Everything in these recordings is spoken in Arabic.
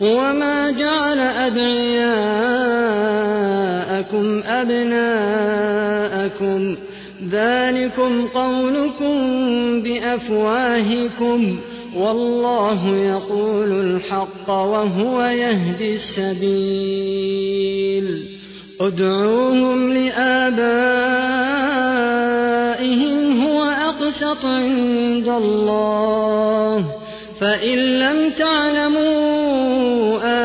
وما جعل أدعياءكم أبناءكم. ذلكم قولكم بأفواهكم. والله يقول الحق وهو يهدي السبيل. ادعوهم لآبائهم هو أقسط عند الله. فإن لم تعلموا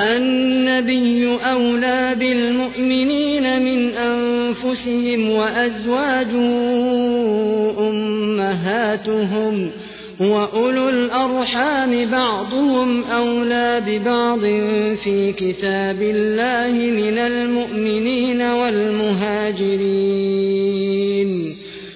النبي أولى بالمؤمنين من أنفسهم وأزواجه أمهاتهم وأولو الأرحام بعضهم أولى ببعض في كتاب الله من المؤمنين والمهاجرين.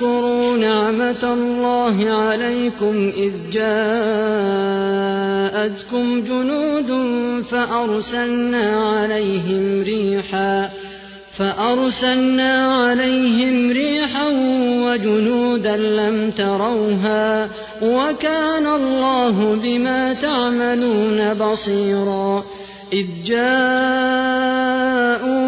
اذكروا نعمة الله عليكم إذ جاءتكم جنود فأرسلنا عليهم ريحا فأرسلنا عليهم ريحا وجنودا لم تروها وكان الله بما تعملون بصيرا إذ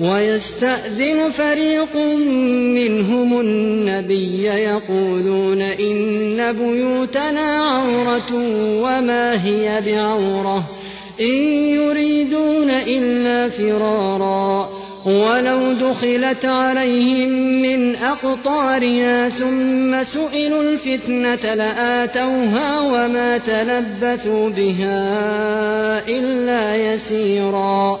ويستأذن فريق منهم النبي يقولون إن بيوتنا عورة وما هي بعورة إن يريدون إلا فرارا ولو دخلت عليهم من أقطارها ثم سئلوا الفتنة لآتوها وما تلبثوا بها إلا يسيرا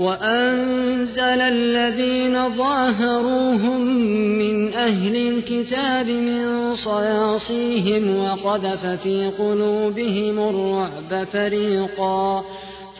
وأنزل الذين ظاهروهم من أهل الكتاب من صياصيهم وقذف في قلوبهم الرعب فريقا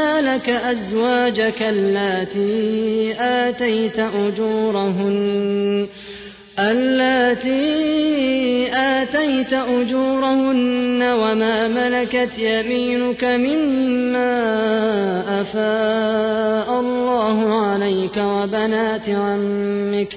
أحللنا لك أزواجك اللاتي آتيت أجورهن اللاتي آتيت أجورهن وما ملكت يمينك مما أفاء الله عليك وبنات عمك.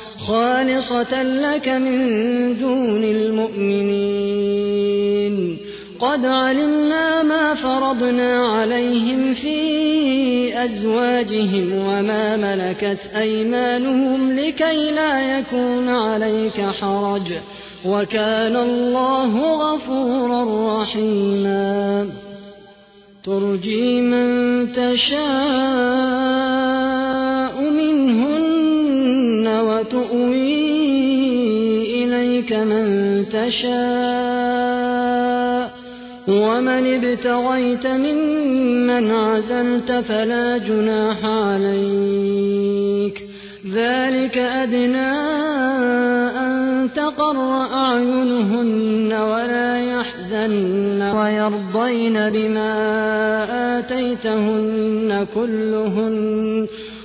خالصة لك من دون المؤمنين. قد علمنا ما فرضنا عليهم في أزواجهم وما ملكت أيمانهم لكي لا يكون عليك حرج. وكان الله غفورا رحيما. ترجي من تشاء منهن وتؤوي إليك من تشاء. ومن ابتغيت ممن عزلت فلا جناح عليك. ذلك أدنى أن تقر أعينهن ولا يحزن ويرضين بما آتيتهن كلهن.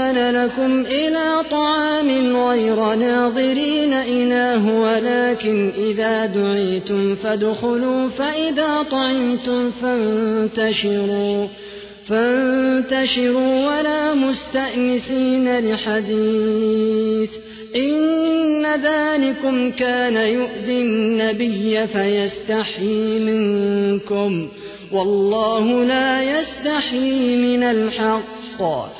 يؤذن لكم إلى طعام غير ناظرين إناه ولكن إذا دعيتم فادخلوا فإذا طعمتم فانتشروا فانتشروا ولا مستأنسين لحديث. إن ذلكم كان يؤذي النبي فيستحيي منكم والله لا يستحيي من الحق.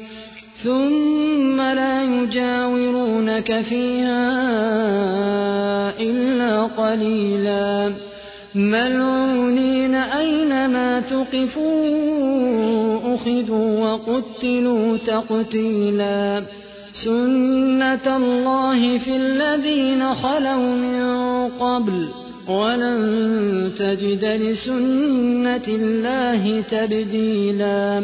ثم لا يجاورونك فيها إلا قليلا. ملعونين أينما تقفوا أخذوا وقتلوا تقتيلا. سنة الله في الذين خلوا من قبل ولن تجد لسنة الله تبديلا.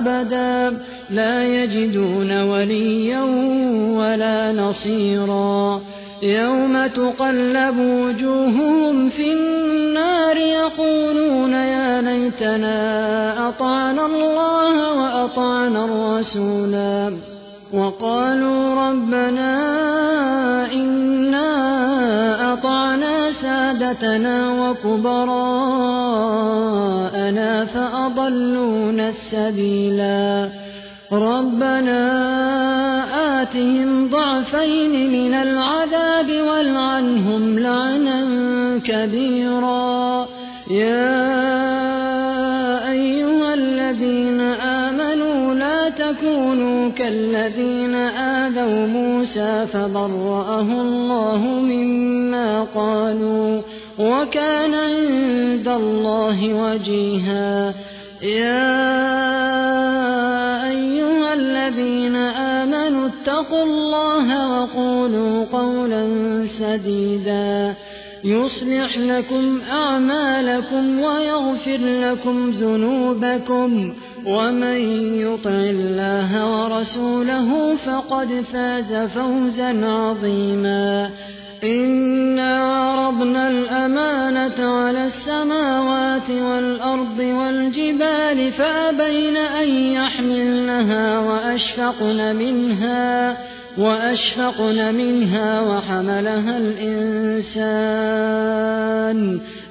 أبدا لا يجدون وليا ولا نصيرا. يوم تقلب وجوههم في النار يقولون يا ليتنا أطعنا الله وأطعنا الرسولا وقالوا ربنا إنا أطعنا سادتنا وكبراءنا فأضلونا السبيلا. ربنا آتهم ضعفين من العذاب والعنهم لعنا كبيرا. يا تكونوا كالذين آذوا موسى فبرأه الله مما قالوا وكان عند الله وجيها. يا أيها الذين آمنوا اتقوا الله وقولوا قولا سديدا. يصلح لكم أعمالكم ويغفر لكم ذنوبكم. ومن يطع الله ورسوله فقد فاز فوزا عظيما. إنا عرضنا الأمانة على السماوات والأرض والجبال فأبين أن يحملنها وأشفقن منها وأشفقن منها وحملها الإنسان.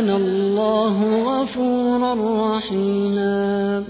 وكان الله غفورا رحيما.